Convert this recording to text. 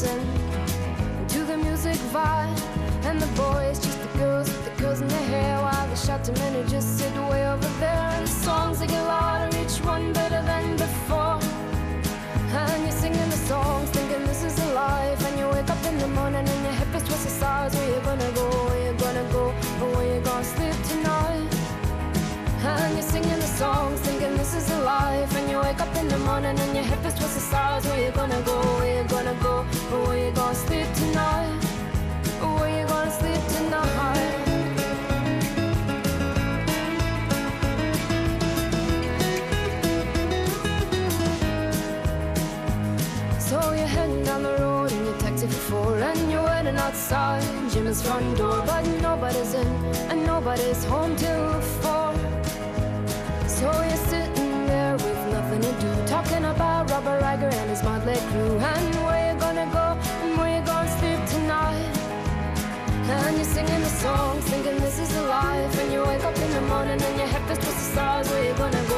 dancing to the music vibe. And the boys, just the girls with the curls in their hair, while the shouting men just sit way over there. And the songs they get louder, each one better than before. And you're singing the songs, thinking this is a life. And you wake up in the morning and your hip is twisted sides. Where you gonna go? Where you gonna go? Or where you gonna sleep tonight? And you're singing the songs, thinking this is a life. And you wake up in the morning and your hip is twisted sides. Where you gonna go? Where you gonna go? Where you gonna sleep tonight? Where you gonna sleep tonight? So you're heading down the road in your taxi for four And you're waiting outside Jimmy's front door But nobody's in and nobody's home till four So you're sitting there with nothing to do Talking about Robert Riger and his motley crew And and you're singing the songs, thinking this is a life. And you wake up in the morning and your head feels twisted stars Where you gonna go,